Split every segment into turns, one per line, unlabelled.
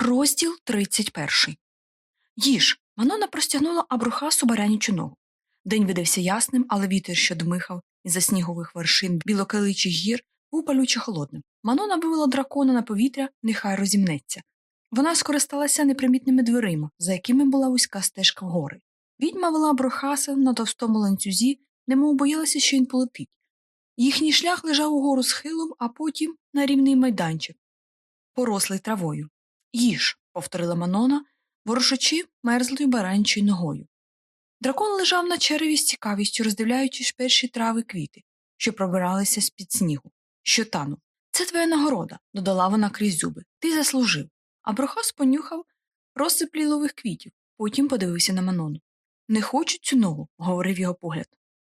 Розділ 31. Їж. Манона простягнула Абрухасу барянічу ногу. День видався ясним, але вітер, що дмихав із за снігових вершин білокиличих гір, був палюче холодним. Манона вивела дракона на повітря, нехай розімнеться. Вона скористалася непримітними дверима, за якими була вузька стежка вгори. Відьма вела Абрухаса на товстому ланцюзі, немов боялася, що він полетить. Їхній шлях лежав угору схилом, а потім на рівний майданчик, порослий травою. Їж, повторила Манона, ворушачи мерзлою баранчою ногою. Дракон лежав на череві з цікавістю, роздивляючись перші трави квіти, що пробиралися з під снігу, що танув. Це твоя нагорода, додала вона крізь зуби. Ти заслужив. А Брохас понюхав розсип лілових квітів, потім подивився на Манону. Не хочу цю ногу, говорив його погляд.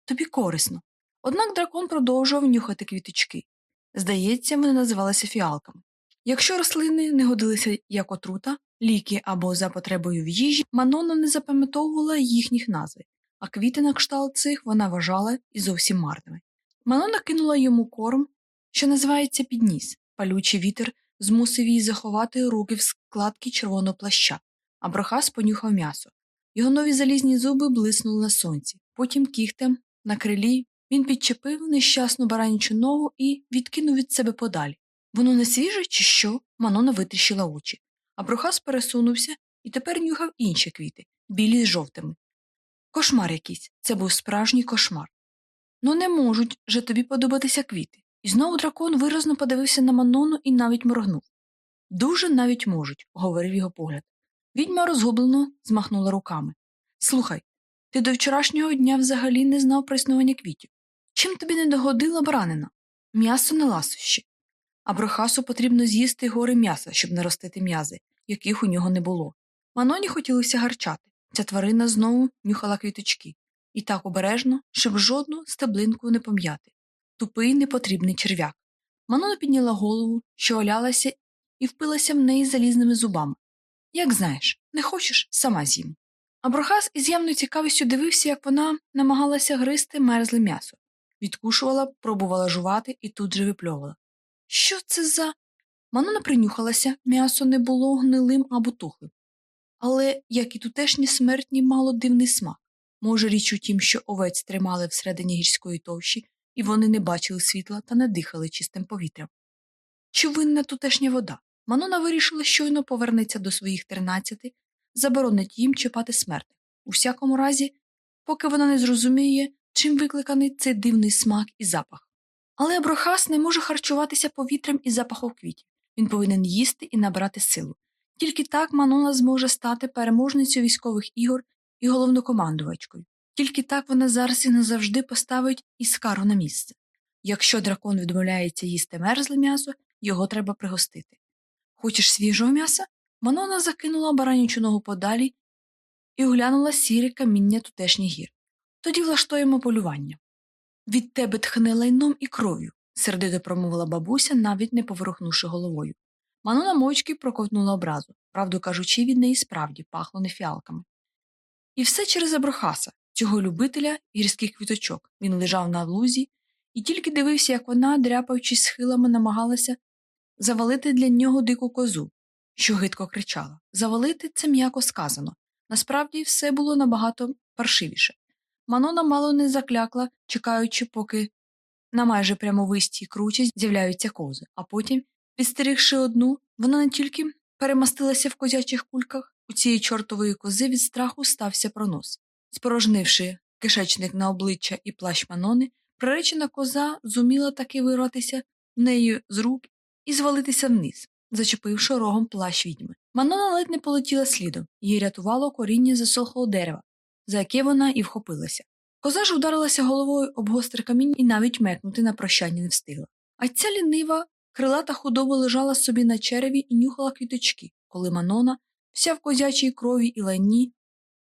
Тобі корисно. Однак дракон продовжував нюхати квіточки. Здається, вони називалися фіалками. Якщо рослини не годилися як отрута, ліки або за потребою в їжі, Манона не запам'ятовувала їхніх назв, а квіти на кшталт цих вона вважала і зовсім марними. Манона кинула йому корм, що називається підніс. Палючий вітер змусив її заховати руки в складки червоного плаща, а Брохас понюхав м'ясо. Його нові залізні зуби блиснули на сонці. Потім кігтем на крилі він підчепив нещасну баранічу ногу і відкинув від себе подалі. Воно не свіже, чи що? Манона витріщила очі. А Брохас пересунувся і тепер нюхав інші квіти, білі з жовтими. Кошмар якийсь це був справжній кошмар. Ну, не можуть же тобі подобатися квіти. І знову дракон виразно подивився на Манону і навіть моргнув. Дуже навіть можуть, говорив його погляд. Відьма розгублено змахнула руками. Слухай, ти до вчорашнього дня взагалі не знав про існування квітів. Чим тобі не догодила баранина? М'ясо не ласощі. А брохасу потрібно з'їсти гори м'яса, щоб наростити м'язи, яких у нього не було. Маноні хотілося гарчати. Ця тварина знову нюхала квіточки. І так обережно, щоб жодну стеблинку не пом'яти. Тупий непотрібний черв'як. Манона підняла голову, що олялася, і впилася в неї залізними зубами. Як знаєш, не хочеш, сама з'їм. А Брохас із явною цікавістю дивився, як вона намагалася гризти мерзле м'ясо. Відкушувала, пробувала жувати і тут же випльовувала. Що це за. Манона принюхалася, м'ясо не було гнилим або тухлим. Але, як і тутешні смертні, мало дивний смак. Може, річ у тім, що овець тримали всередині гірської товщі, і вони не бачили світла та не дихали чистим повітрям. Чи винна тутешня вода? Манона вирішила, щойно повернеться до своїх тринадцяти, заборонить їм чіпати смертних. У всякому разі, поки вона не зрозуміє, чим викликаний цей дивний смак і запах. Але Аброхас не може харчуватися повітрям і запахом квітів. Він повинен їсти і набрати силу. Тільки так Манона зможе стати переможницею військових ігор і головнокомандувачкою. Тільки так вона зараз і назавжди поставить іскару на місце. Якщо дракон відмовляється їсти мерзле м'ясо, його треба пригостити. Хочеш свіжого м'яса? Манона закинула баранючу ногу подалі і оглянула сірі каміння тутешніх гір. Тоді влаштуємо полювання. Від тебе тхне лайном і кров'ю, сердито промовила бабуся, навіть не поворухнувши головою. Манона мовчки проковтнула образу, правду кажучи, від неї справді пахло не фіалками. І все через Аброхаса, цього любителя гірських квіточок. Він лежав на лузі і тільки дивився, як вона, дряпаючись схилами, намагалася завалити для нього дику козу, що гидко кричала. Завалити це м'яко сказано. Насправді все було набагато паршивіше. Манона мало не заклякла, чекаючи, поки на майже прямовистій кручі з'являються кози, а потім, підстерігши одну, вона не тільки перемастилася в козячих кульках, у цієї чортової кози від страху стався пронос. Спорожнивши кишечник на обличчя і плащ Манони, приречена коза зуміла таки вирватися в неї з рук і звалитися вниз, зачепивши рогом плащ відьми. Манона ледь не полетіла слідом, її рятувало коріння засохлого дерева, за яке вона і вхопилася. Коза ж ударилася головою об гостре камінь і навіть мекнути на прощання не встигла. А ця лінива, крилата худоба лежала собі на череві і нюхала квіточки, коли Манона, вся в козячій крові і лайні,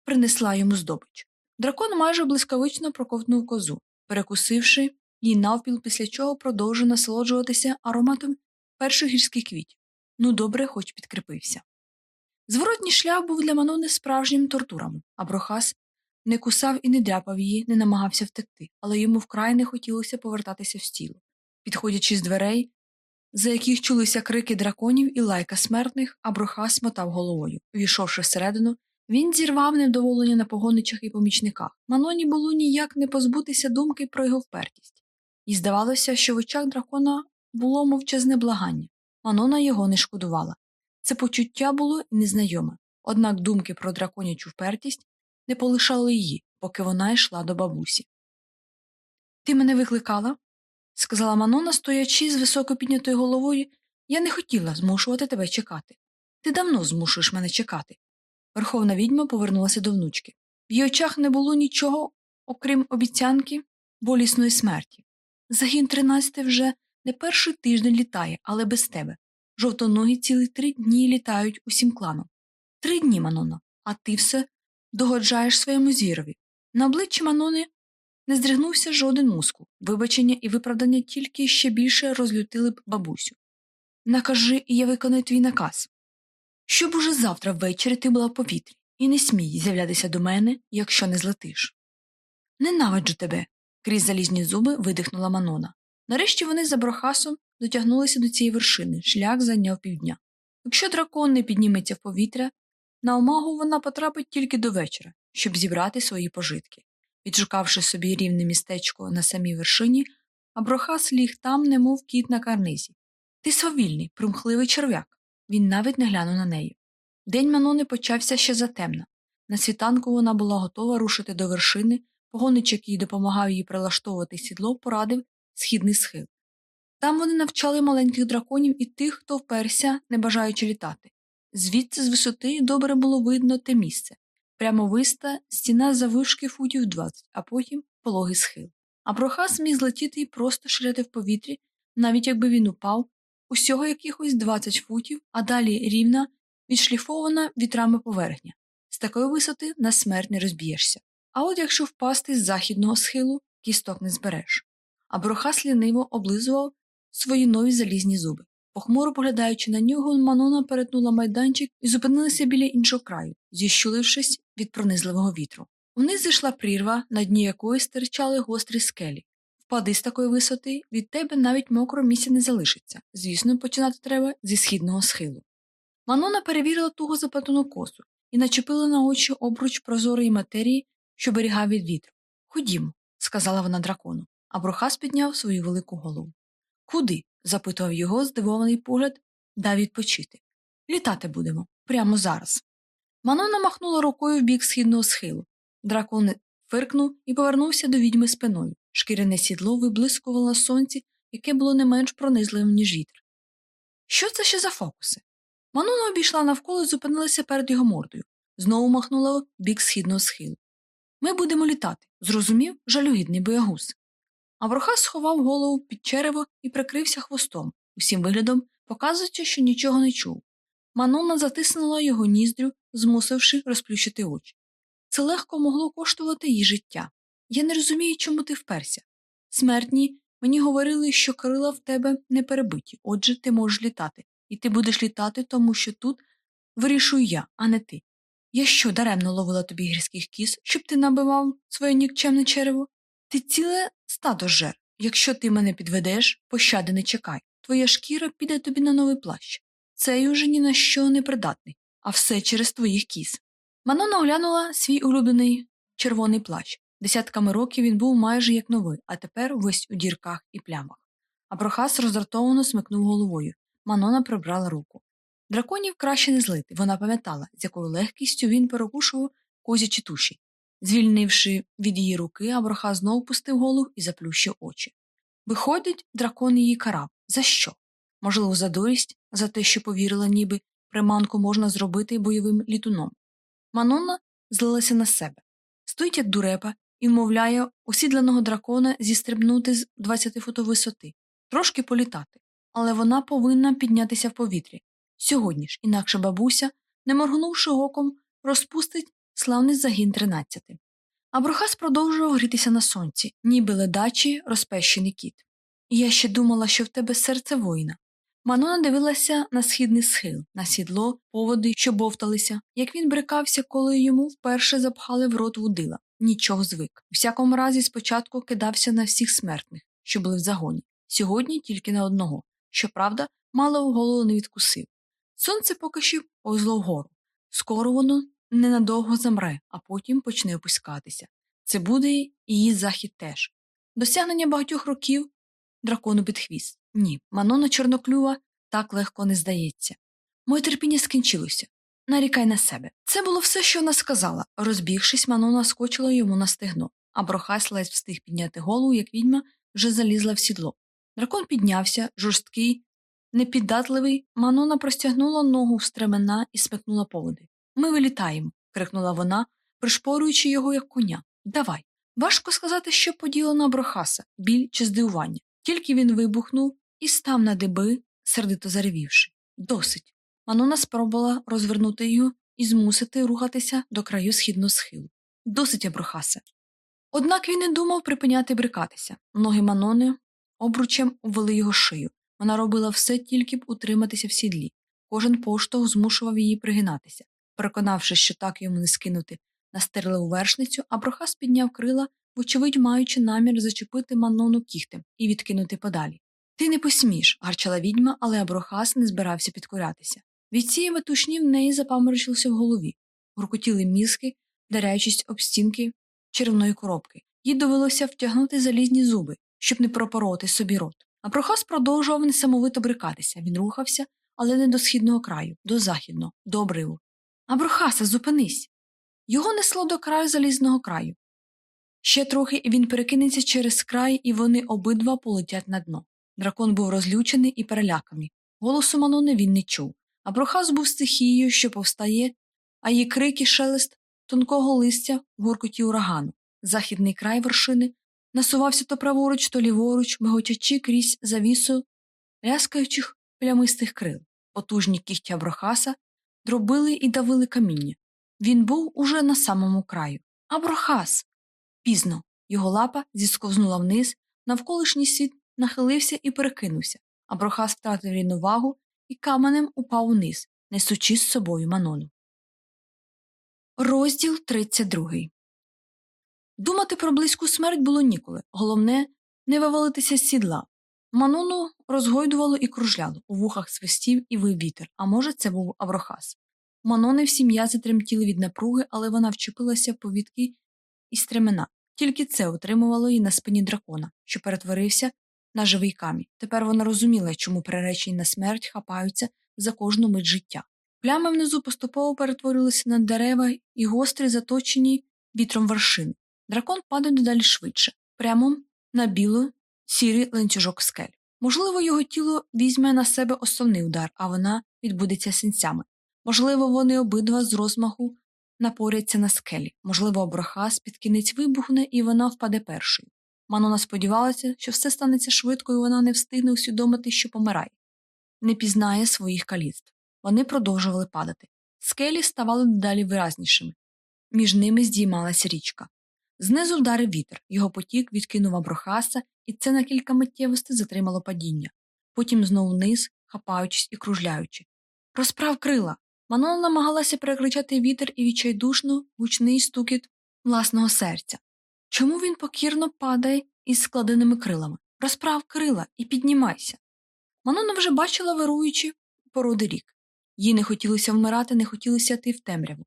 принесла йому здобич. Дракон майже блискавично проковтнув козу, перекусивши її навпіл, після чого продовжив насолоджуватися ароматом перших гірських квітів. Ну, добре, хоч підкріпився. Зворотній шлях був для Манони справжнім тортурами, а Брохас не кусав і не дряпав її, не намагався втекти, але йому вкрай не хотілося повертатися в стіло. Підходячи з дверей, за яких чулися крики драконів і лайка смертних, а броха смотав головою. Війшовши всередину, він зірвав невдоволення на погоничах і помічниках. Маноні було ніяк не позбутися думки про його впертість. І здавалося, що в очах дракона було мовчазне благання. Манона його не шкодувала. Це почуття було незнайоме, однак думки про драконячу впертість не полишали її, поки вона йшла до бабусі. Ти мене викликала? сказала Манона, стоячи з високо піднятою головою, я не хотіла змушувати тебе чекати. Ти давно змушуєш мене чекати. Верховна відьма повернулася до внучки. В її очах не було нічого, окрім обіцянки болісної смерті. Загін тринадцяти вже не перший тиждень літає, але без тебе. Жовтоногі цілі три дні літають усім кланом. Три дні, Манона, а ти все догоджаєш своєму звірові. На обличчі Манони не здригнувся жоден мускул. Вибачення і виправдання тільки ще більше розлютили б бабусю. Накажи, і я виконую твій наказ. Щоб уже завтра ввечері ти була в повітрі, і не смій з'являтися до мене, якщо не злетиш. Ненавиджу тебе. крізь залізні зуби видихнула Манона. Нарешті вони за брохасом дотягнулися до цієї вершини, шлях зайняв півдня. Якщо дракон не підніметься в повітря, на омагу вона потрапить тільки до вечора, щоб зібрати свої пожитки. Відшукавши собі рівне містечко на самій вершині, Аброхас ліг там, немов кіт на карнизі. Ти свавільний, примхливий черв'як. Він навіть не глянув на неї. День Манони почався ще затемно. На світанку вона була готова рушити до вершини, погонич, який допомагав їй прилаштовувати сідло, порадив східний схил. Там вони навчали маленьких драконів і тих, хто вперся, не бажаючи літати. Звідси з висоти добре було видно те місце прямовиста стіна завишки футів 20, а потім пологий схил. А прохас міг злетіти і просто ширяти в повітрі, навіть якби він упав, усього якихось 20 футів, а далі рівна, відшліфована вітрами поверхня. З такої висоти на смерть не розб'єшся. А от якщо впасти з західного схилу, кісток не збереш. А брохас ліниво облизував свої нові залізні зуби. Похмуро поглядаючи на нього, Манона перетнула майданчик і зупинилася біля іншого краю, зіщулившись від пронизливого вітру. Вниз зійшла прірва, на дні якої стирчали гострі скелі. Впади з такої висоти, від тебе навіть мокро місця не залишиться. Звісно, починати треба зі східного схилу. Манона перевірила туго заплетену косу і начепила на очі обруч прозорої матерії, що оберігав від вітру. Ходімо, сказала вона дракону, а Брохас підняв свою велику голову. Куди? запитував його здивований погляд, дав відпочити. Літати будемо прямо зараз. Манона махнула рукою в бік східного схилу. Дракон фиркнув і повернувся до відьми спиною. Шкіряне сідло виблискувало сонці, яке було не менш пронизливим, ніж вітер. Що це ще за фокуси? Манона обійшла навколо і зупинилася перед його мордою, знову махнула в бік східного схилу. Ми будемо літати, зрозумів жалюгідний боягуз. Авроха сховав голову під черево і прикрився хвостом, усім виглядом показуючи, що нічого не чув. Манона затиснула його ніздрю, змусивши розплющити очі. Це легко могло коштувати їй життя. Я не розумію, чому ти вперся. Смертні мені говорили, що крила в тебе не перебиті, отже, ти можеш літати, і ти будеш літати, тому що тут вирішую я, а не ти. Я що даремно ловила тобі гірських кіз, щоб ти набивав своє нікчемне черево? Ти ціле стадо жер. Якщо ти мене підведеш, пощади не чекай. Твоя шкіра піде тобі на новий плащ. Цей уже ні на що не придатний, а все через твоїх кіз. Манона оглянула свій улюблений червоний плащ. Десятками років він був майже як новий, а тепер весь у дірках і плямах. А Прохас роздратовано смикнув головою. Манона прибрала руку. Драконів краще не злити. Вона пам'ятала, з якою легкістю він перекушував козячі туші. Звільнивши від її руки, Абраха знову пустив голову і заплющив очі. Виходить, дракон її карав. За що? Можливо, за дурість, за те, що повірила, ніби приманку можна зробити бойовим літуном. Манона злилася на себе, стоїть як дурепа і вмовляє осідланого дракона зістрибнути з 20 футов висоти, трошки політати, але вона повинна піднятися в повітрі. Сьогодні ж, інакше бабуся, не моргнувши оком, розпустить славний загін тринадцяти. А продовжував грітися на сонці, ніби ледачий розпещений кіт. Я ще думала, що в тебе серце воїна. Манона дивилася на східний схил, на сідло, поводи, що бовталися, як він брикався, коли йому вперше запхали в рот вудила. Нічого звик. У всякому разі, спочатку кидався на всіх смертних, що були в загоні, сьогодні тільки на одного. Щоправда, мало голову не відкусив. Сонце поки що повзло вгору. Скоро воно ненадовго замре, а потім почне опускатися. Це буде її захід теж. Досягнення багатьох років дракону під хвіст. Ні, Манона Чорноклюва так легко не здається. Моє терпіння скінчилося. Нарікай на себе. Це було все, що вона сказала. Розбігшись, Манона скочила йому на стегно, а Брохас ледь встиг підняти голову, як відьма вже залізла в сідло. Дракон піднявся, жорсткий, непіддатливий, Манона простягнула ногу в стремена і смикнула поводи. Ми вилітаємо, крикнула вона, пришпорюючи його, як коня. Давай. Важко сказати, що поділо на Брохаса, біль чи здивування. Тільки він вибухнув і став на деби, сердито заревівши. Досить. Манона спробувала розвернути його і змусити рухатися до краю східного схилу. Досить, Аброхасе. Однак він не думав припиняти брикатися. Ноги Манони обручем увели його шию. Вона робила все тільки б утриматися в сідлі. Кожен поштовх змушував її пригинатися. Переконавшись, що так йому не скинути на стерлеву вершницю, Аброхас підняв крила, вочевидь маючи намір зачепити Манону кіхтем і відкинути подалі. Ти не посмієш, гарчала відьма, але Аброхас не збирався підкорятися. Від цієї метушні в неї запаморочилося в голові, гуркотіли мізки, даряючись об стінки червної коробки. Їй довелося втягнути залізні зуби, щоб не пропороти собі рот. А Прохас продовжував несамовито брикатися. Він рухався, але не до східного краю, до західного, до обриву. Аброхаса, зупинись. Його несло до краю залізного краю. Ще трохи він перекинеться через край, і вони обидва полетять на дно. Дракон був розлючений і переляканий. Голосу Манони він не чув. Аброхас був стихією, що повстає, а її крики шелест тонкого листя в гуркоті урагану. Західний край вершини насувався то праворуч, то ліворуч, миготячи крізь завісу ляскаючих плямистих крил. Потужні кігтя Аброхаса дробили і давили каміння. Він був уже на самому краю. Аброхас. Пізно. Його лапа зісковзнула вниз, навколишній світ нахилився і перекинувся. Аброхас втратив рівновагу і каменем упав униз, несучи з собою Манону. Розділ 32 Думати про близьку смерть було ніколи. Головне не вивалитися з сідла. Манону розгойдувало і кружляло, у вухах свистів і вив вітер, а може, це був Аврохас. Манони всі м'язи тремтіли від напруги, але вона вчепилася в повідки і стремена. Тільки це утримувало її на спині дракона, що перетворився на живий камінь. Тепер вона розуміла, чому приречені на смерть хапаються за кожну мить життя. Плями внизу поступово перетворилися на дерева і гострі, заточені вітром вершини. Дракон падає дедалі швидше, прямо на біло сірий ланцюжок скель. Можливо, його тіло візьме на себе основний удар, а вона відбудеться синцями. Можливо, вони обидва з розмаху напоряться на скелі. Можливо, Абрахас під кінець вибухне, і вона впаде першою. Манона сподівалася, що все станеться швидко, і вона не встигне усвідомити, що помирає, не пізнає своїх каліцтв. Вони продовжували падати. Скелі ставали дедалі виразнішими. Між ними здіймалася річка. Знизу вдарив вітер, його потік відкинув Аброхаса, і це на кілька миттєвостей затримало падіння. Потім знову вниз, хапаючись і кружляючи. Розправ крила. Манона намагалася перекричати вітер і відчайдушно гучний стукіт власного серця. Чому він покірно падає із складеними крилами? Розправ крила і піднімайся. Манона вже бачила вируючі породи рік. Їй не хотілося вмирати, не хотілося йти в темряву.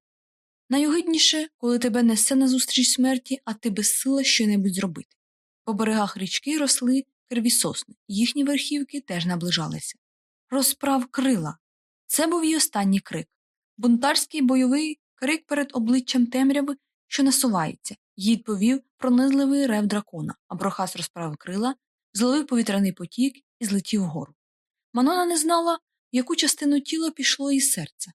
Найогидніше, коли тебе несе назустріч смерті, а ти безсила щонебудь зробити. По берегах річки росли криві сосни, їхні верхівки теж наближалися. Розправ крила. Це був її останній крик. Бунтарський бойовий крик перед обличчям темряви, що насувається, їй відповів пронизливий рев дракона, а Брохас розправив крила, зловив повітряний потік і злетів вгору. Манона не знала, в яку частину тіла пішло її серце,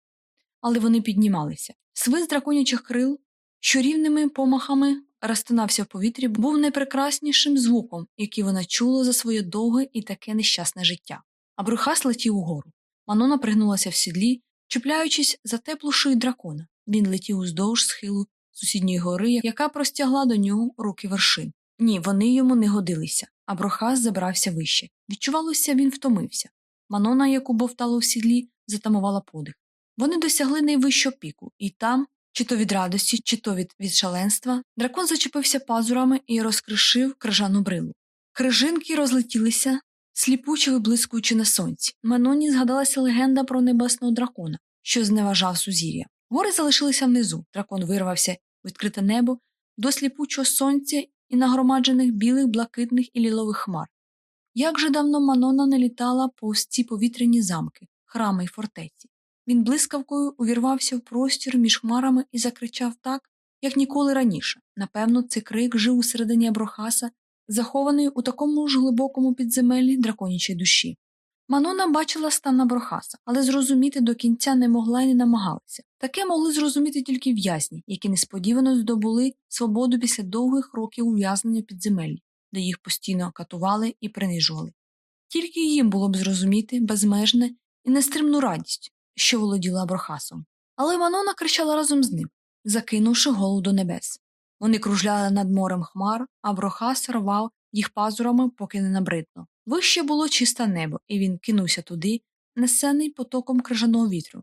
але вони піднімалися. Свист драконячих крил, що рівними помахами розтинався в повітрі, був найпрекраснішим звуком, який вона чула за своє довге і таке нещасне життя. А Брухас летів угору. Манона пригнулася в сідлі, чіпляючись за теплу шию дракона. Він летів уздовж схилу сусідньої гори, яка простягла до нього руки вершин. Ні, вони йому не годилися, а Брохас забрався вище. Відчувалося, він втомився. Манона, яку бовтало в сідлі, затамувала подих. Вони досягли найвищого піку, і там, чи то від радості, чи то від, від шаленства, дракон зачепився пазурами і розкришив крижану брилу. Крижинки розлетілися, сліпуче виблискуючи на сонці. Маноні згадалася легенда про небесного дракона, що зневажав сузір'я. Гори залишилися внизу. Дракон вирвався в відкрите небо до сліпучого сонця і нагромаджених білих, блакитних і лілових хмар. Як же давно Манона не літала повз ці повітряні замки, храми й фортеці. Він блискавкою увірвався в простір між хмарами і закричав так, як ніколи раніше. Напевно, цей крик жив у середині Аброхаса, захований у такому ж глибокому підземеллі драконячої душі. Манона бачила стан Аброхаса, але зрозуміти до кінця не могла і не намагалася. Таке могли зрозуміти тільки в'язні, які несподівано здобули свободу після довгих років ув'язнення підземеллі, де їх постійно катували і принижували. Тільки їм було б зрозуміти безмежне і нестримну радість, що володіла Аброхасом. Але Манона кричала разом з ним, закинувши голову до небес. Вони кружляли над морем хмар, а Брохас рвав їх пазурами, поки не набридно. Вище було чисте небо, і він кинувся туди, несений потоком крижаного вітру.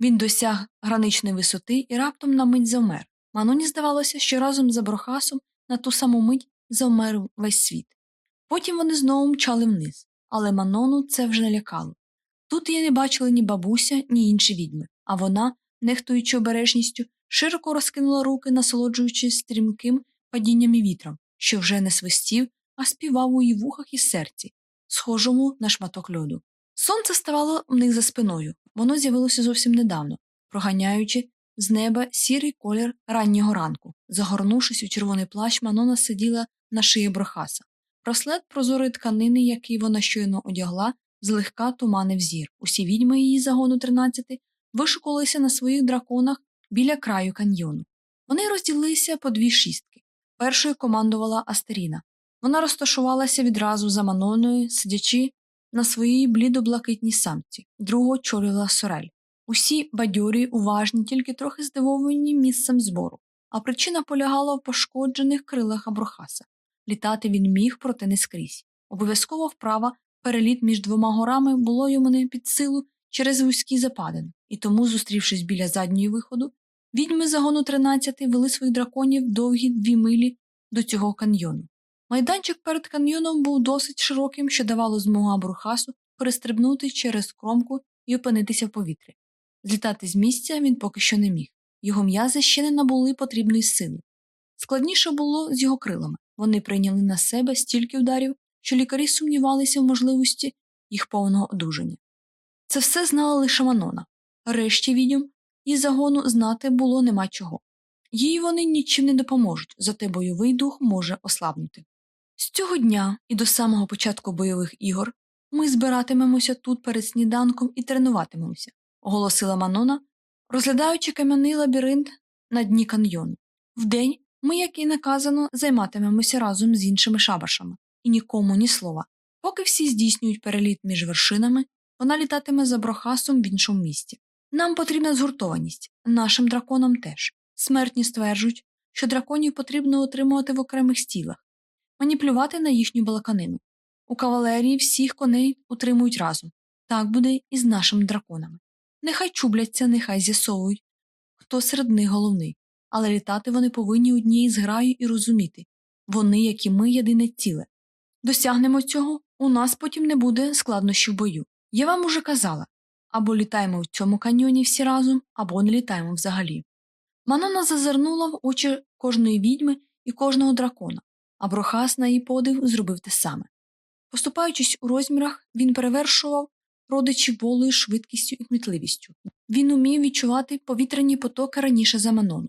Він досяг граничної висоти і раптом на мить завмер. Маноні здавалося, що разом з Аброхасом на ту саму мить завмер весь світ. Потім вони знову мчали вниз, але Манону це вже не лякало. Тут її не бачили ні бабуся, ні інші відьми, а вона, нехтуючи обережністю, широко розкинула руки, насолоджуючись стрімким падінням і вітром, що вже не свистів, а співав у її вухах і серці, схожому на шматок льоду. Сонце ставало в них за спиною, воно з'явилося зовсім недавно, проганяючи з неба сірий колір раннього ранку. Загорнувшись у червоний плащ, Манона сиділа на шиї брохаса. Прослед прозорої тканини, який вона щойно одягла, злегка туманив зір. Усі відьми її загону тринадцяти вишукувалися на своїх драконах біля краю каньйону. Вони розділилися по дві шістки. Першою командувала Астеріна. Вона розташувалася відразу за Маноною, сидячи на своїй блідо-блакитній самці, другу очолювала Сорель. Усі бадьорі, уважні, тільки трохи здивовані місцем збору, а причина полягала в пошкоджених крилах Аброхаса. Літати він міг, проте не скрізь. Обов'язково вправа переліт між двома горами було йому не під силу через вузькі западини, і тому, зустрівшись біля задньої виходу, відьми загону 13 вели своїх драконів довгі дві милі до цього каньйону. Майданчик перед каньйоном був досить широким, що давало змогу Абрухасу перестрибнути через кромку і опинитися в повітрі. Злітати з місця він поки що не міг. Його м'язи ще не набули потрібної сили. Складніше було з його крилами. Вони прийняли на себе стільки ударів, що лікарі сумнівалися в можливості їх повного одужання. Це все знала лише Манона. Решті відьом і загону знати було нема чого. Їй вони нічим не допоможуть, зате бойовий дух може ослабнути. З цього дня і до самого початку бойових ігор ми збиратимемося тут перед сніданком і тренуватимемося, оголосила Манона, розглядаючи кам'яний лабіринт на дні каньйону. Вдень ми, як і наказано, займатимемося разом з іншими шабашами, і нікому ні слова. Поки всі здійснюють переліт між вершинами, вона літатиме за брохасом в іншому місті. Нам потрібна згуртованість, нашим драконам теж. Смертні стверджують, що драконів потрібно отримувати в окремих стілах, маніпулювати на їхню балаканину. У кавалерії всіх коней утримують разом. Так буде і з нашими драконами. Нехай чубляться, нехай з'ясовують, хто серед них головний, але літати вони повинні однією з граю і розуміти вони, як і ми, єдине ціле. Досягнемо цього, у нас потім не буде складнощів бою. Я вам уже казала або літаємо в цьому каньйоні всі разом, або не літаємо взагалі. Манона зазирнула в очі кожної відьми і кожного дракона, а Брохас на її подив зробив те саме. Поступаючись у розмірах, він перевершував родичів волею, швидкістю і кмітливістю. Він умів відчувати повітряні потоки раніше за Манону.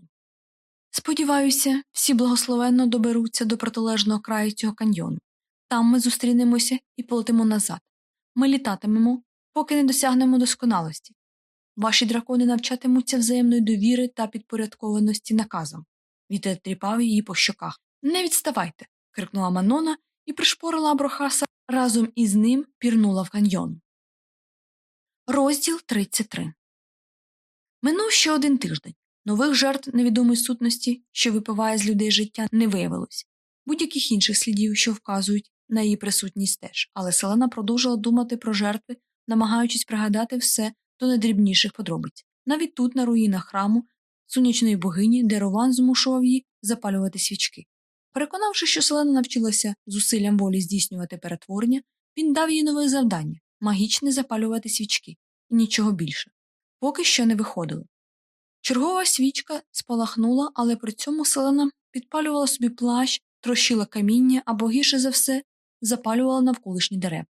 Сподіваюся, всі благословенно доберуться до протилежного краю цього каньйону. Там ми зустрінемося і полетимо назад. Ми літатимемо, поки не досягнемо досконалості. Ваші дракони навчатимуться взаємної довіри та підпорядкованості наказам. Вітер тріпав її по щоках. Не відставайте. крикнула Манона і пришпорила Аброхаса разом із ним пірнула в каньйон. Розділ 33 Минув ще один тиждень. Нових жертв невідомої сутності, що випиває з людей життя, не виявилось, будь-яких інших слідів, що вказують на її присутність теж, але Селена продовжила думати про жертви, намагаючись пригадати все до найдрібніших подробиць. Навіть тут, на руїнах храму, сонячної богині, де Рован змушував її запалювати свічки. Переконавши, що Селена навчилася зусиллям волі здійснювати перетворення, Він дав їй нове завдання магічне запалювати свічки, і нічого більше. Поки що не виходило. Чергова свічка спалахнула, але при цьому селена підпалювала собі плащ, трощила каміння або, гірше за все, запалювала навколишні дерева.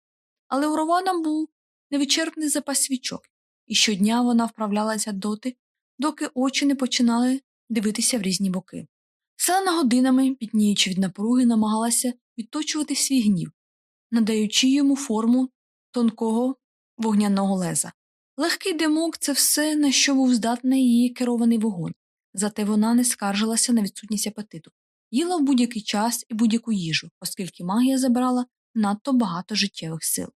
Але у Рована був невичерпний запас свічок, і щодня вона вправлялася доти, доки очі не починали дивитися в різні боки. Селена годинами, пітніючи від напруги, намагалася відточувати свій гнів, надаючи йому форму тонкого вогняного леза. Легкий димок це все, на що був здатний її керований вогонь, зате вона не скаржилася на відсутність апетиту, їла в будь-який час і будь-яку їжу, оскільки магія забрала надто багато життєвих сил.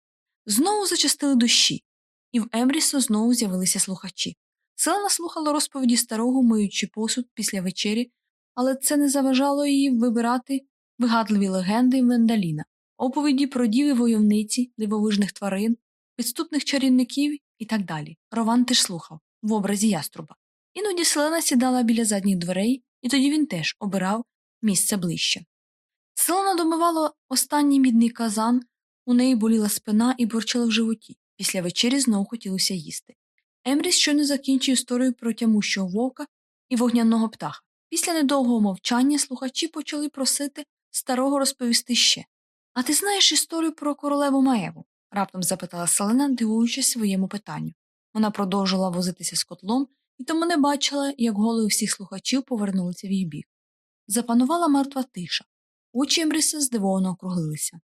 Знову зачастили душі, і в Емрісо знову з'явилися слухачі. Селена слухала розповіді старого, миючи посуд після вечері, але це не заважало їй вибирати вигадливі легенди Вендаліна, оповіді про діви войовниці, дивовижних тварин, підступних чарівників і так далі. Рован теж слухав в образі яструба. Іноді селена сідала біля задніх дверей, і тоді він теж обирав місце ближче. Селена домивала останній мідний казан, у неї боліла спина і борчила в животі. Після вечері знову хотілося їсти. Емріс щойно закінчив історію про тямущого вовка і вогняного птаха. Після недовгого мовчання слухачі почали просити старого розповісти ще. А ти знаєш історію про королеву Маєву? раптом запитала Селена, дивуючись своєму питанню. Вона продовжила возитися з котлом і тому не бачила, як голови всіх слухачів повернулися в її бік. Запанувала мертва тиша. Очі Емріса здивовано округлилися.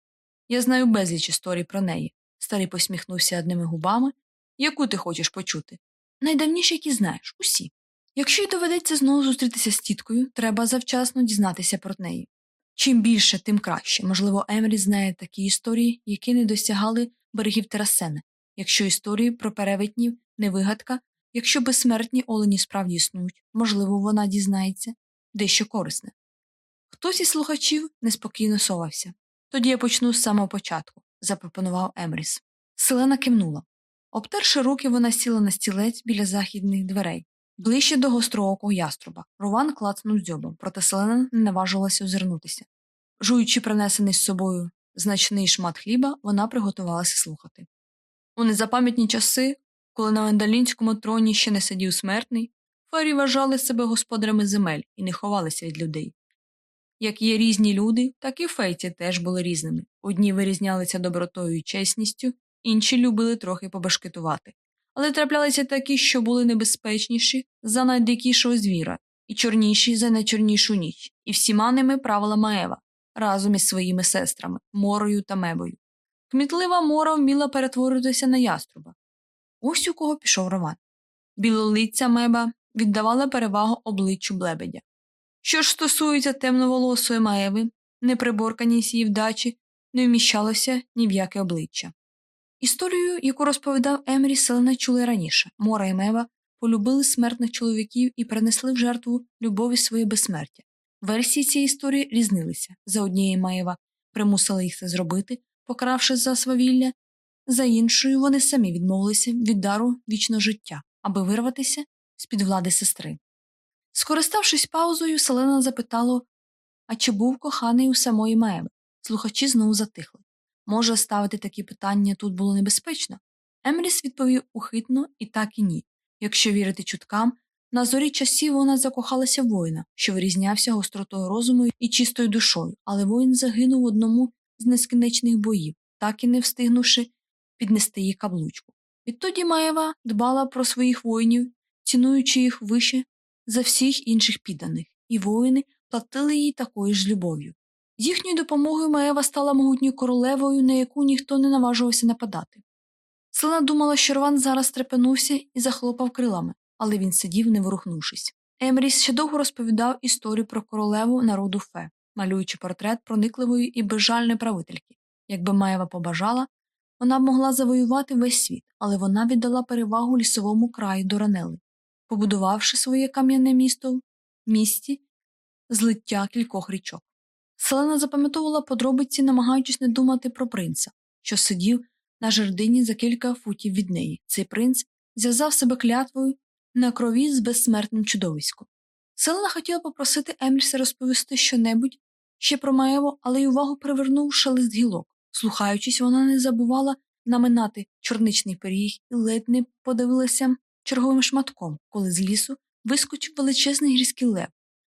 Я знаю безліч історій про неї. Старий посміхнувся одними губами. Яку ти хочеш почути? Найдавніші, які знаєш, усі. Якщо й доведеться знову зустрітися з тіткою, треба завчасно дізнатися про неї. Чим більше, тим краще. Можливо, Емрі знає такі історії, які не досягали берегів Терасени, якщо історії про перевитнів не вигадка, якщо безсмертні олені справді існують, можливо, вона дізнається дещо корисне. Хтось із слухачів неспокійно совався. Тоді я почну з самого початку, запропонував Емріс. Селена кивнула. Обтерши руки, вона сіла на стілець біля західних дверей, ближче до гостроокого яструба. Рован клацнув дзьобом, проте селена не наважилася озирнутися. Жуючи принесений з собою значний шмат хліба, вона приготувалася слухати. У незапам'ятні часи, коли на вендалінському троні ще не сидів смертний, фері вважали себе господарями земель і не ховалися від людей. Як є різні люди, так і фейці теж були різними. Одні вирізнялися добротою і чесністю, інші любили трохи побашкетувати. Але траплялися такі, що були небезпечніші за найдикішого звіра, і чорніші за найчорнішу ніч, і всіма ними правила Маева разом із своїми сестрами морою та мебою. Кмітлива мора вміла перетворитися на яструба. Ось у кого пішов роман. Білолиця меба віддавала перевагу обличчю блебедя. Що ж стосується темноволосої маєви, неприборканість її вдачі не вміщалося ні в яке обличчя. Історію, яку розповідав Емрі, селена чули раніше Мора і Мева полюбили смертних чоловіків і принесли в жертву любові своє безсмертя. Версії цієї історії різнилися за однією Маєва примусила їх це зробити, покаравши за свавілля, за іншою вони самі відмовилися від дару вічного життя, аби вирватися з під влади сестри. Скориставшись паузою, Селена запитала, а чи був коханий у самої Маєви? Слухачі знову затихли. Може, ставити такі питання тут було небезпечно? Емріс відповів ухитно і так і ні. Якщо вірити чуткам, на зорі часів вона закохалася в воїна, що вирізнявся гостротою розуму і чистою душою, але воїн загинув одному з нескінченних боїв, так і не встигнувши піднести їй каблучку. Відтоді Маєва дбала про своїх воїнів, цінуючи їх вище за всіх інших підданих, і воїни платили їй такою ж любов'ю. З їхньою допомогою Маєва стала могутньою королевою, на яку ніхто не наважувався нападати. Селена думала, що Рван зараз трепенувся і захлопав крилами, але він сидів, не ворухнувшись. Емріс ще довго розповідав історію про королеву народу Фе, малюючи портрет проникливої і безжальної правительки. Якби Маєва побажала, вона б могла завоювати весь світ, але вона віддала перевагу лісовому краю Доранели, побудувавши своє кам'яне місто в місті злиття кількох річок. Селена запам'ятовувала подробиці, намагаючись не думати про принца, що сидів на жердині за кілька футів від неї. Цей принц зв'язав себе клятвою на крові з безсмертним чудовиськом. Селена хотіла попросити Емріса розповісти щонебудь ще про Маєву, але й увагу привернув шелест гілок. Слухаючись, вона не забувала наминати чорничний пиріг і ледь не подивилася черговим шматком, коли з лісу вискочив величезний гірський лев.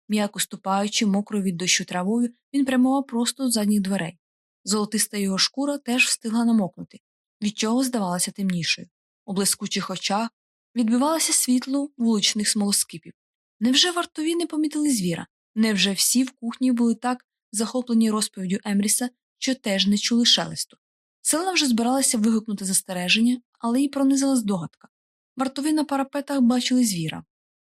М'яко ступаючи мокрою від дощу травою, він прямував просто з задніх дверей. Золотиста його шкура теж встигла намокнути, від чого здавалася темнішою. У блискучих очах відбивалося світло вуличних смолоскипів. Невже вартові не помітили звіра? Невже всі в кухні були так захоплені розповіддю Емріса, що теж не чули шелесту? Селена вже збиралася вигукнути застереження, але їй пронизила здогадка. Вартові на парапетах бачили звіра.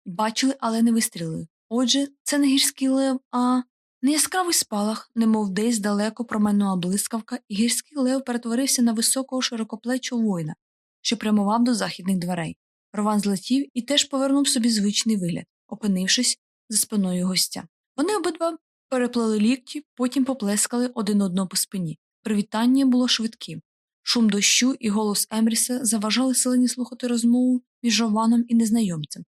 Бачили, але не вистрілили. Отже, це не гірський лев, а неяскравий спалах, немов десь далеко променула блискавка, і гірський лев перетворився на високого широкоплечого воїна, що прямував до західних дверей. Рован злетів і теж повернув собі звичний вигляд, опинившись за спиною гостя. Вони обидва переплели лікті, потім поплескали один одного по спині. Привітання було швидким. Шум дощу і голос Емріса заважали селені слухати розмову між Рованом і незнайомцем.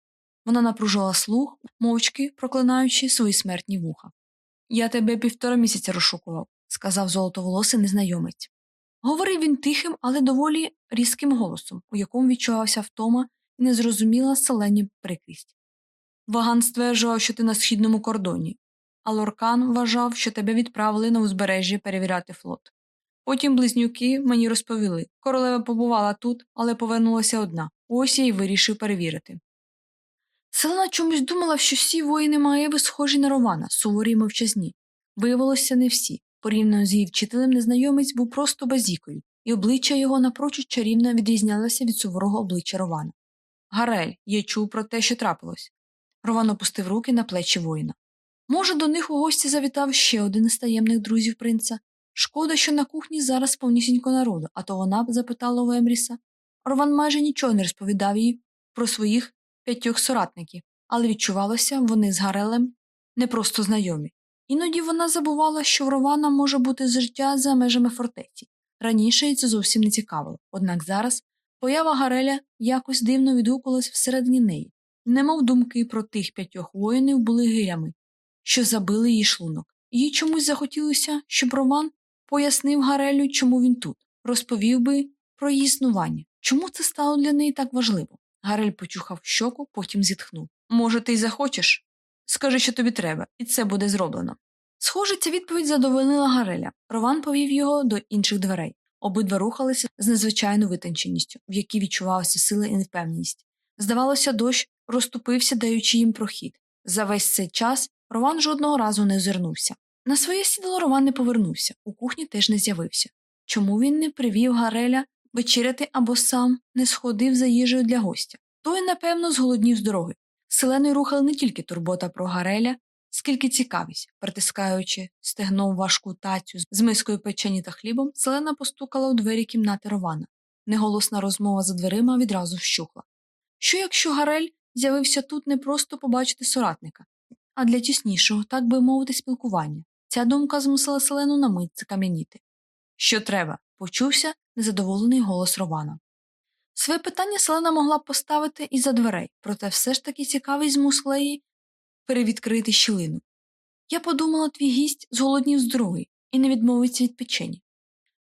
Вона напружила слух, мовчки проклинаючи свої смертні вуха. Я тебе півтора місяця розшукував, сказав золотоволосий незнайомець. Говорив він тихим, але доволі різким голосом, у якому відчувався втома і незрозуміла селені прикрість. Ваган стверджував, що ти на східному кордоні, а Лоркан вважав, що тебе відправили на узбережжя перевіряти флот. Потім близнюки мені розповіли королева побувала тут, але повернулася одна. Ось я й вирішив перевірити. Селена чомусь думала, що всі воїни Маєви схожі на Романа, суворі й мовчазні. Виявилося, не всі. Порівняно з її вчителем, незнайомець був просто базікою, і обличчя його напрочуд чарівно відрізнялося від суворого обличчя Рована. Гарель, я чув про те, що трапилось. Рован опустив руки на плечі воїна. Може, до них у гості завітав ще один із таємних друзів принца. Шкода, що на кухні зараз повнісінько народу, а то вона б запитала у Емріса. Рован майже нічого не розповідав їй про своїх п'ятьох соратників, але відчувалося, вони з Гарелем не просто знайомі. Іноді вона забувала, що в Рована може бути життя за межами фортеці. Раніше це зовсім не цікавило, однак зараз поява Гареля якось дивно відгукувалась всередині неї, немов думки про тих п'ятьох воїнів були гирями, що забили її шлунок. Їй чомусь захотілося, щоб Роман пояснив Гарелю, чому він тут, розповів би про її існування, чому це стало для неї так важливо. Гарель почухав щоку, потім зітхнув. Може, ти й захочеш? Скажи, що тобі треба, і це буде зроблено. Схоже, ця відповідь задовольнила Гареля. Рован повів його до інших дверей. Обидва рухалися з незвичайною витонченістю, в якій відчувалася сила і невпевненість. Здавалося, дощ розступився, даючи їм прохід. За весь цей час Рован жодного разу не озирнувся. На своє сідло Рован не повернувся, у кухні теж не з'явився. Чому він не привів Гареля вечеряти або сам не сходив за їжею для гостя? Той, напевно, зголоднів з дороги. Селеною рухали не тільки турбота про Гареля, скільки цікавість, притискаючи стегном важку тацю з мискою печені та хлібом, селена постукала у двері кімнати Рована. Неголосна розмова за дверима відразу вщухла. Що якщо Гарель з'явився тут не просто побачити соратника, а для тіснішого, так би мовити, спілкування? Ця думка змусила селену на мить закам'яніти. Що треба? почувся незадоволений голос Рована. Своє питання Селена могла поставити і за дверей, проте все ж таки цікавість змусила її перевідкрити щілину. Я подумала, твій гість зголоднів здоровий і не відмовиться від печені.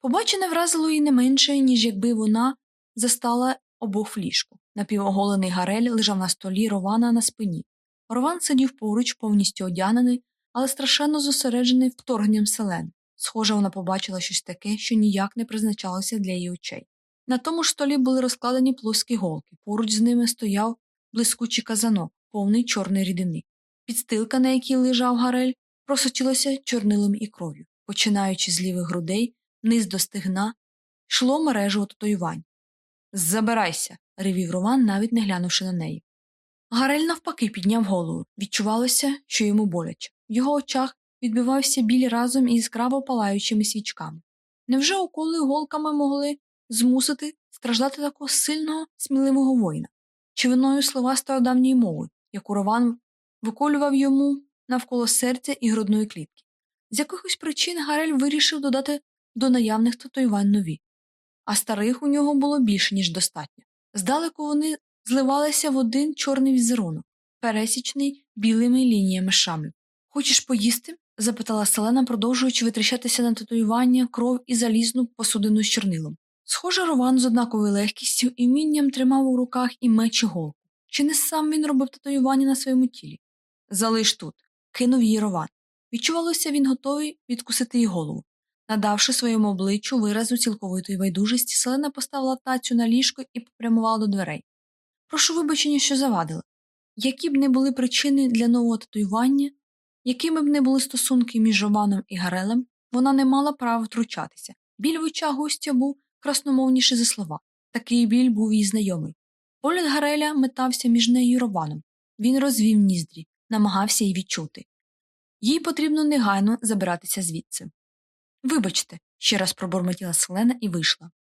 Побачене вразило її не менше, ніж якби вона застала обох в ліжку. Напівоголений Гарель лежав на столі Рована на спині. Рован сидів поруч, повністю одягнений, але страшенно зосереджений вторгненням селен. Схоже, вона побачила щось таке, що ніяк не призначалося для її очей. На тому ж столі були розкладені плоскі голки, поруч з ними стояв блискучий казанок, повний чорної рідини. Підстилка, на якій лежав Гарель, просочилася чорнилом і кров'ю. Починаючи з лівих грудей, вниз до стегна, йшло мережу татуювань. Забирайся, ревів Роман, навіть не глянувши на неї. Гарель навпаки підняв голову. Відчувалося, що йому боляче. В його очах відбивався біль разом із яскраво палаючими свічками. Невже уколи голками могли змусити страждати такого сильного, сміливого воїна? Чи виною слова стародавньої мови, яку Рован виколював йому навколо серця і грудної клітки? З якихось причин Гарель вирішив додати до наявних татуювань нові, а старих у нього було більше, ніж достатньо. Здалеку вони зливалися в один чорний візерунок, пересічний білими лініями шамів. Хочеш поїсти? запитала Селена, продовжуючи витріщатися на татуювання, кров і залізну посудину з чорнилом. Схоже, Рован з однаковою легкістю і вмінням тримав у руках і меч і голку. Чи не сам він робив татуювання на своєму тілі? Залиш тут, кинув її Рован. Відчувалося, він готовий відкусити їй голову. Надавши своєму обличчю виразу цілковитої байдужості, Селена поставила тацю на ліжко і попрямувала до дверей. Прошу вибачення, що завадила. Які б не були причини для нового татуювання, якими б не були стосунки між Романом і Гарелем, вона не мала права втручатися. Біль в очах гостя був красномовніший за слова. Такий біль був їй знайомий. Погляд Гареля метався між нею і Романом. Він розвів ніздрі, намагався її відчути. Їй потрібно негайно забиратися звідси. Вибачте, ще раз пробормотіла Селена і вийшла.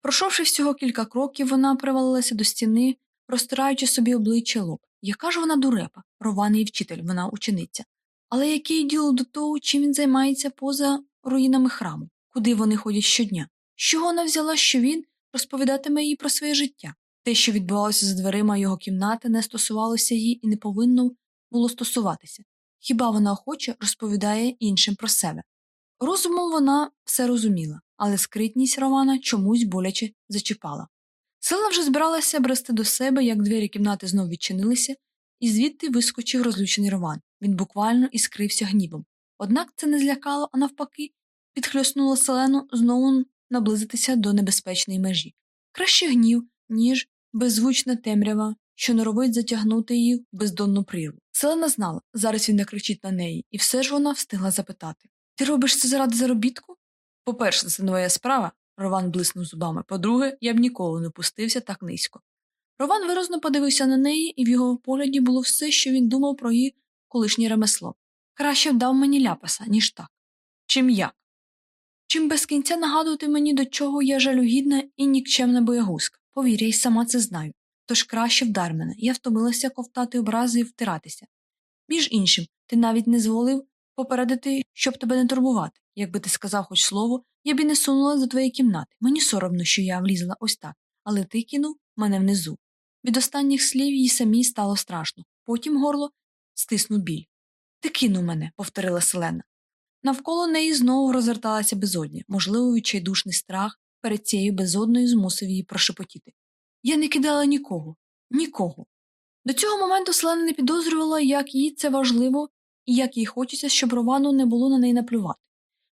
Пройшовши всього кілька кроків, вона привалилася до стіни, розтираючи собі обличчя лоб. Яка ж вона дурепа, Рован її вчитель, вона учениця. Але яке діло до того, чим він займається поза руїнами храму, куди вони ходять щодня? Чого вона взяла, що він розповідатиме їй про своє життя? Те, що відбувалося за дверима його кімнати, не стосувалося їй і не повинно було стосуватися. Хіба вона охоче розповідає іншим про себе? Розумом вона все розуміла, але скритність Романа чомусь боляче зачіпала. Сила вже збиралася брести до себе, як двері кімнати знов відчинилися, і звідти вискочив розлючений Роман. Він буквально іскрився гнівом. Однак це не злякало, а навпаки, підхльоснуло селену знову наблизитися до небезпечної межі. Краще гнів, ніж беззвучна темрява, що норовить затягнути її в бездонну прірву. Селена знала, зараз він не кричить на неї, і все ж вона встигла запитати Ти робиш це заради заробітку? По-перше, це твоя справа, Рован блиснув зубами. По-друге, я б ніколи не пустився так низько. Рован виразно подивився на неї, і в його погляді було все, що він думав про її колишнє ремесло. Краще б дав мені ляпаса, ніж так. Чим як? Чим без кінця нагадувати мені, до чого я жалюгідна і нікчемна боягузка. Повір, я й сама це знаю. Тож краще вдар мене, я втомилася ковтати образи і втиратися. Між іншим, ти навіть не зволив попередити, щоб тебе не турбувати. Якби ти сказав хоч слово, я б і не сунула за твої кімнати. Мені соромно, що я влізла ось так, але ти кинув мене внизу. Від останніх слів їй самій стало страшно, потім горло стиснув біль. Ти кинув мене, повторила Селена. Навколо неї знову розгорталася безодня, можливо, відчайдушний страх перед цією безодною змусив її прошепотіти. Я не кидала нікого, нікого. До цього моменту Селена не підозрювала, як їй це важливо і як їй хочеться, щоб Ровану не було на неї наплювати.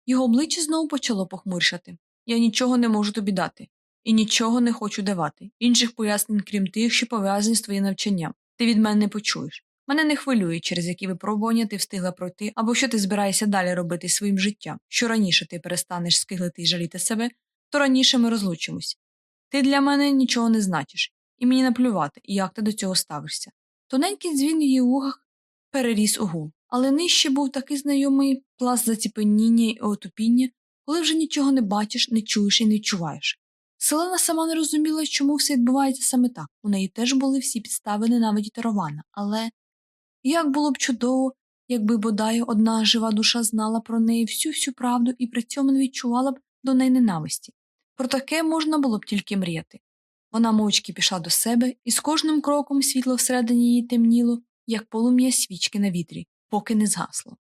Його обличчя знову почало похмуршати. Я нічого не можу тобі дати, і нічого не хочу давати. Інших пояснень, крім тих, що пов'язані з твоїм навчанням. Ти від мене не почуєш. Мене не хвилює, через які випробування ти встигла пройти, або що ти збираєшся далі робити своїм життям. Що раніше ти перестанеш скиглити і жаліти себе, то раніше ми розлучимось. Ти для мене нічого не значиш, і мені наплювати, як ти до цього ставишся. Тоненький дзвін її вухах переріс у гул, але нижче був такий знайомий пласт заціпеніння і отупіння, коли вже нічого не бачиш, не чуєш і не відчуваєш. Селена сама не розуміла, чому все відбувається саме так. У неї теж були всі підстави ненавидіти Рована, але як було б чудово, якби бодай одна жива душа знала про неї всю всю правду і при цьому не відчувала б до неї ненависті. Про таке можна було б тільки мріяти. Вона мовчки пішла до себе, і з кожним кроком світло всередині її темніло, як полум'я свічки на вітрі, поки не згасло.